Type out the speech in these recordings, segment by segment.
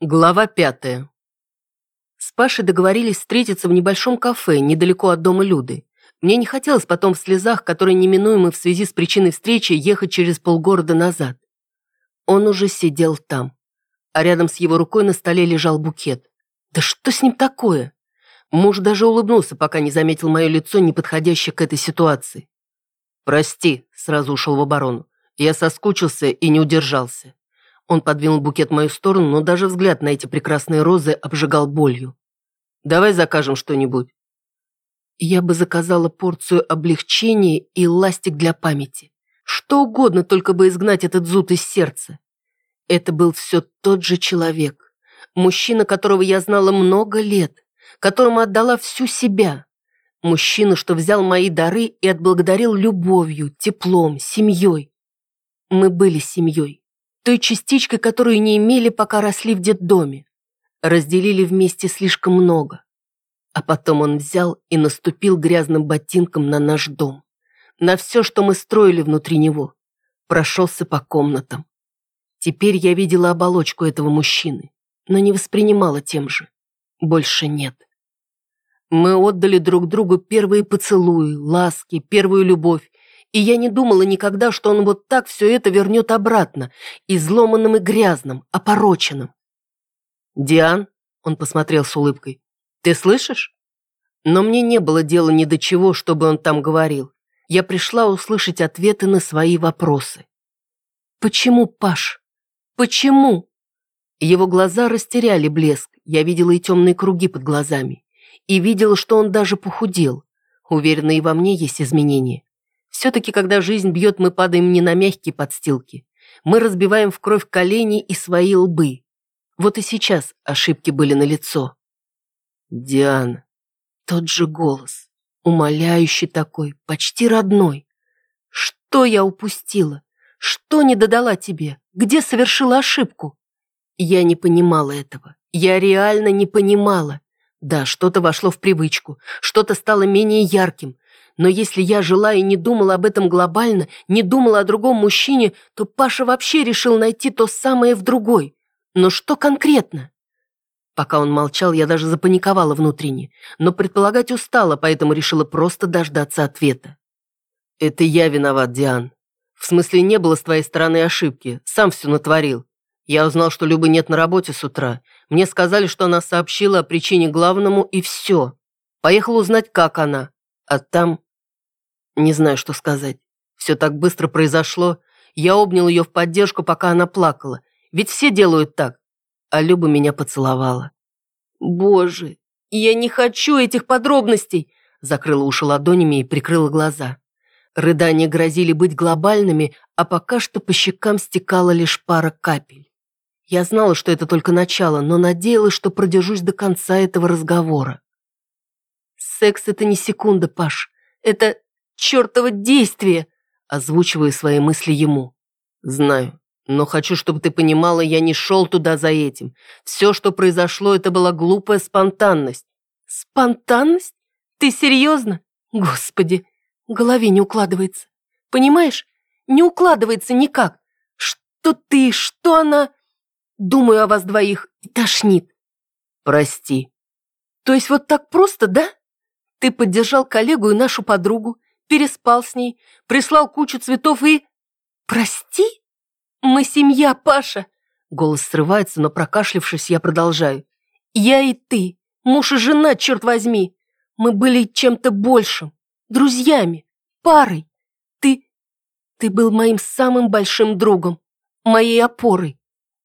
Глава пятая. С Пашей договорились встретиться в небольшом кафе недалеко от дома Люды. Мне не хотелось потом в слезах, которые неминуемы в связи с причиной встречи, ехать через полгорода назад. Он уже сидел там, а рядом с его рукой на столе лежал букет. Да что с ним такое? Муж даже улыбнулся, пока не заметил мое лицо, не подходящее к этой ситуации. «Прости», — сразу ушел в оборону. Я соскучился и не удержался. Он подвинул букет в мою сторону, но даже взгляд на эти прекрасные розы обжигал болью. «Давай закажем что-нибудь». Я бы заказала порцию облегчения и ластик для памяти. Что угодно, только бы изгнать этот зуд из сердца. Это был все тот же человек. Мужчина, которого я знала много лет, которому отдала всю себя. Мужчина, что взял мои дары и отблагодарил любовью, теплом, семьей. Мы были семьей той частичкой, которую не имели, пока росли в детдоме. Разделили вместе слишком много. А потом он взял и наступил грязным ботинком на наш дом. На все, что мы строили внутри него. Прошелся по комнатам. Теперь я видела оболочку этого мужчины, но не воспринимала тем же. Больше нет. Мы отдали друг другу первые поцелуи, ласки, первую любовь, и я не думала никогда, что он вот так все это вернет обратно, изломанным и грязным, опороченным. «Диан», — он посмотрел с улыбкой, — «ты слышишь?» Но мне не было дела ни до чего, чтобы он там говорил. Я пришла услышать ответы на свои вопросы. «Почему, Паш? Почему?» Его глаза растеряли блеск, я видела и темные круги под глазами. И видела, что он даже похудел. Уверена, и во мне есть изменения. Все-таки, когда жизнь бьет, мы падаем не на мягкие подстилки. Мы разбиваем в кровь колени и свои лбы. Вот и сейчас ошибки были налицо. Диана. Тот же голос. Умоляющий такой, почти родной. Что я упустила? Что не додала тебе? Где совершила ошибку? Я не понимала этого. Я реально не понимала. Да, что-то вошло в привычку, что-то стало менее ярким, но если я жила и не думала об этом глобально, не думала о другом мужчине, то Паша вообще решил найти то самое в другой. Но что конкретно? Пока он молчал, я даже запаниковала внутренне, но предполагать устала, поэтому решила просто дождаться ответа. «Это я виноват, Диан. В смысле, не было с твоей стороны ошибки. Сам все натворил. Я узнал, что Любы нет на работе с утра. Мне сказали, что она сообщила о причине главному, и все. Поехал узнать, как она. А там не знаю, что сказать. Все так быстро произошло. Я обнял ее в поддержку, пока она плакала. Ведь все делают так. А Люба меня поцеловала. «Боже, я не хочу этих подробностей!» Закрыла уши ладонями и прикрыла глаза. Рыдания грозили быть глобальными, а пока что по щекам стекала лишь пара капель. Я знала, что это только начало, но надеялась, что продержусь до конца этого разговора. «Секс — это не секунда, Паш. Это чертово действие!» Озвучиваю свои мысли ему. «Знаю, но хочу, чтобы ты понимала, я не шел туда за этим. Все, что произошло, это была глупая спонтанность». «Спонтанность? Ты серьезно? Господи, в голове не укладывается. Понимаешь, не укладывается никак. Что ты, что она... Думаю о вас двоих и тошнит». «Прости». «То есть вот так просто, да? Ты поддержал коллегу и нашу подругу, переспал с ней, прислал кучу цветов и... Прости? Мы семья, Паша. Голос срывается, но прокашлившись, я продолжаю. Я и ты, муж и жена, черт возьми. Мы были чем-то большим, друзьями, парой. Ты... Ты был моим самым большим другом, моей опорой.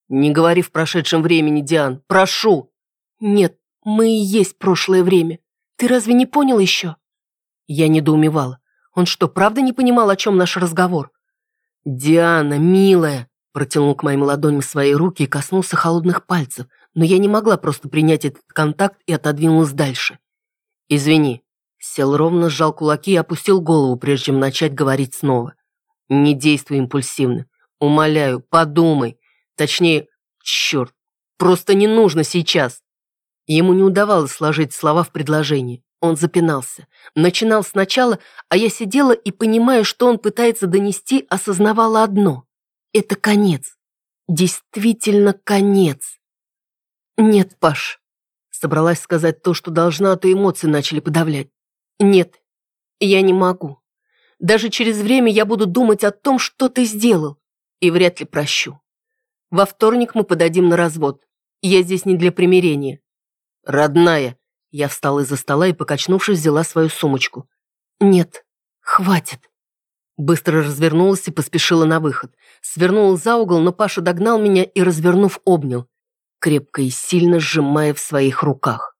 Не говори в прошедшем времени, Диан, прошу. Нет, мы и есть прошлое время. Ты разве не понял еще? Я недоумевала. Он что, правда не понимал, о чем наш разговор? «Диана, милая!» Протянул к моим ладоням свои руки и коснулся холодных пальцев, но я не могла просто принять этот контакт и отодвинулась дальше. «Извини». Сел ровно, сжал кулаки и опустил голову, прежде чем начать говорить снова. «Не действуй импульсивно. Умоляю, подумай. Точнее, черт, просто не нужно сейчас». Ему не удавалось сложить слова в предложение. Он запинался. Начинал сначала, а я сидела и, понимая, что он пытается донести, осознавала одно. Это конец. Действительно конец. Нет, Паш. Собралась сказать то, что должна, а то эмоции начали подавлять. Нет, я не могу. Даже через время я буду думать о том, что ты сделал, и вряд ли прощу. Во вторник мы подадим на развод. Я здесь не для примирения. Родная. Я встала из-за стола и, покачнувшись, взяла свою сумочку. Нет, хватит. Быстро развернулась и поспешила на выход. Свернула за угол, но Паша догнал меня и, развернув, обнял, крепко и сильно сжимая в своих руках.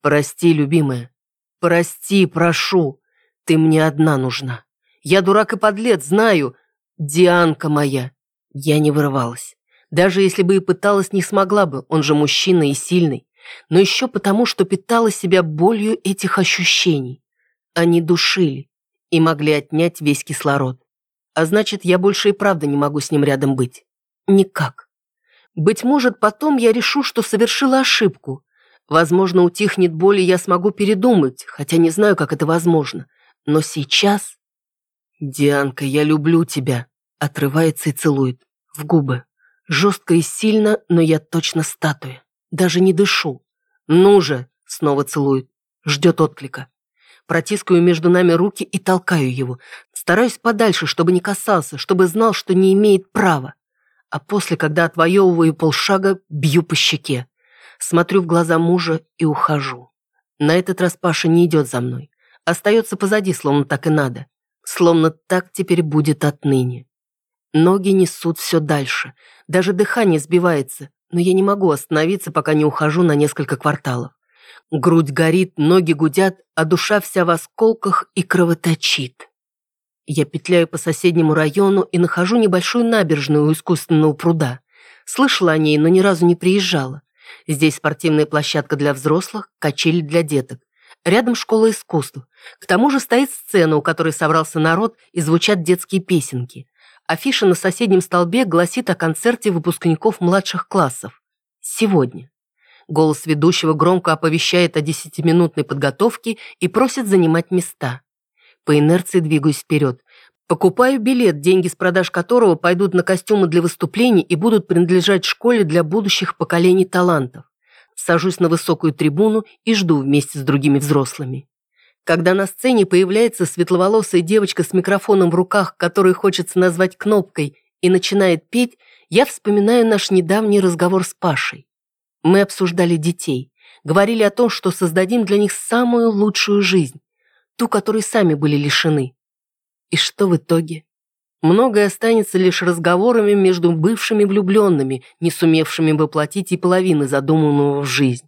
«Прости, любимая. Прости, прошу. Ты мне одна нужна. Я дурак и подлец, знаю. Дианка моя». Я не вырывалась. Даже если бы и пыталась, не смогла бы, он же мужчина и сильный. Но еще потому, что питала себя болью этих ощущений. Они душили и могли отнять весь кислород. А значит, я больше и правда не могу с ним рядом быть. Никак. Быть может, потом я решу, что совершила ошибку. Возможно, утихнет боль, и я смогу передумать, хотя не знаю, как это возможно. Но сейчас... «Дианка, я люблю тебя», — отрывается и целует. В губы. Жестко и сильно, но я точно статуя. Даже не дышу. «Ну же!» — снова целует. Ждет отклика. Протискаю между нами руки и толкаю его. Стараюсь подальше, чтобы не касался, чтобы знал, что не имеет права. А после, когда отвоевываю полшага, бью по щеке. Смотрю в глаза мужа и ухожу. На этот раз Паша не идет за мной. Остается позади, словно так и надо. Словно так теперь будет отныне. Ноги несут все дальше. Даже дыхание сбивается, но я не могу остановиться, пока не ухожу на несколько кварталов. Грудь горит, ноги гудят, а душа вся в осколках и кровоточит. Я петляю по соседнему району и нахожу небольшую набережную у искусственного пруда. Слышала о ней, но ни разу не приезжала. Здесь спортивная площадка для взрослых, качели для деток. Рядом школа искусств. К тому же стоит сцена, у которой собрался народ, и звучат детские песенки. Афиша на соседнем столбе гласит о концерте выпускников младших классов. Сегодня. Голос ведущего громко оповещает о десятиминутной подготовке и просит занимать места. По инерции двигаюсь вперед. Покупаю билет, деньги с продаж которого пойдут на костюмы для выступлений и будут принадлежать школе для будущих поколений талантов. Сажусь на высокую трибуну и жду вместе с другими взрослыми. Когда на сцене появляется светловолосая девочка с микрофоном в руках, которую хочется назвать кнопкой, и начинает петь, я вспоминаю наш недавний разговор с Пашей. Мы обсуждали детей, говорили о том, что создадим для них самую лучшую жизнь, ту, которой сами были лишены. И что в итоге? Многое останется лишь разговорами между бывшими влюбленными, не сумевшими воплотить и половины задуманного в жизнь.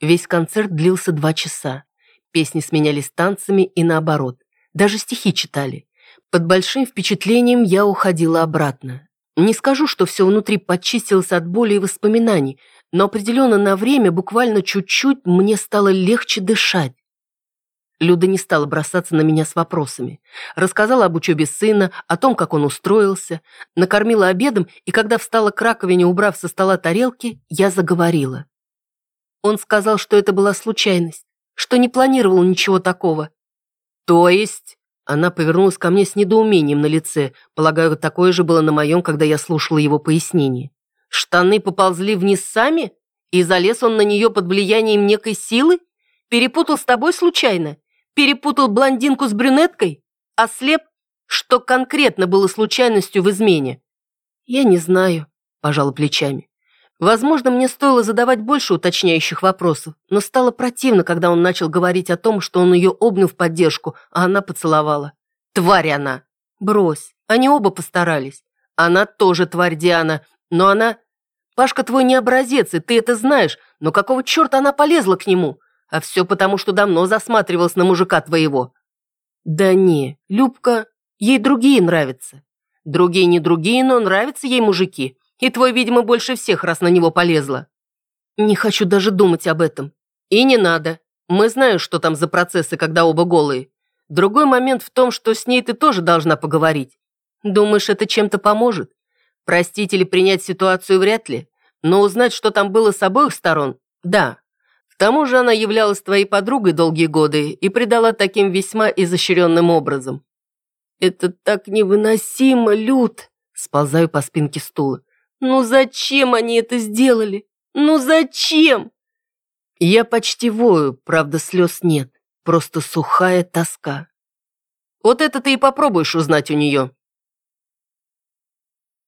Весь концерт длился два часа. Песни сменялись танцами и наоборот. Даже стихи читали. Под большим впечатлением я уходила обратно. Не скажу, что все внутри подчистилось от боли и воспоминаний, но определенно на время, буквально чуть-чуть, мне стало легче дышать. Люда не стала бросаться на меня с вопросами. Рассказала об учебе сына, о том, как он устроился, накормила обедом, и когда встала к раковине, убрав со стола тарелки, я заговорила. Он сказал, что это была случайность что не планировал ничего такого. То есть... Она повернулась ко мне с недоумением на лице. Полагаю, такое же было на моем, когда я слушала его пояснение. Штаны поползли вниз сами? И залез он на нее под влиянием некой силы? Перепутал с тобой случайно? Перепутал блондинку с брюнеткой? Ослеп? Что конкретно было случайностью в измене? Я не знаю, пожала плечами. Возможно, мне стоило задавать больше уточняющих вопросов, но стало противно, когда он начал говорить о том, что он ее обнял в поддержку, а она поцеловала. Тварь она! Брось, они оба постарались. Она тоже тварь Диана, но она... Пашка твой не образец, и ты это знаешь, но какого черта она полезла к нему? А все потому, что давно засматривалась на мужика твоего. Да не, Любка, ей другие нравятся. Другие не другие, но нравятся ей мужики. И твой, видимо, больше всех, раз на него полезла. Не хочу даже думать об этом. И не надо. Мы знаем, что там за процессы, когда оба голые. Другой момент в том, что с ней ты тоже должна поговорить. Думаешь, это чем-то поможет? Простить или принять ситуацию вряд ли. Но узнать, что там было с обоих сторон, да. К тому же она являлась твоей подругой долгие годы и предала таким весьма изощренным образом. Это так невыносимо, Люд. Сползаю по спинке стула. «Ну зачем они это сделали? Ну зачем? Я почти вою, правда слез нет, просто сухая тоска. Вот это ты и попробуешь узнать у нее.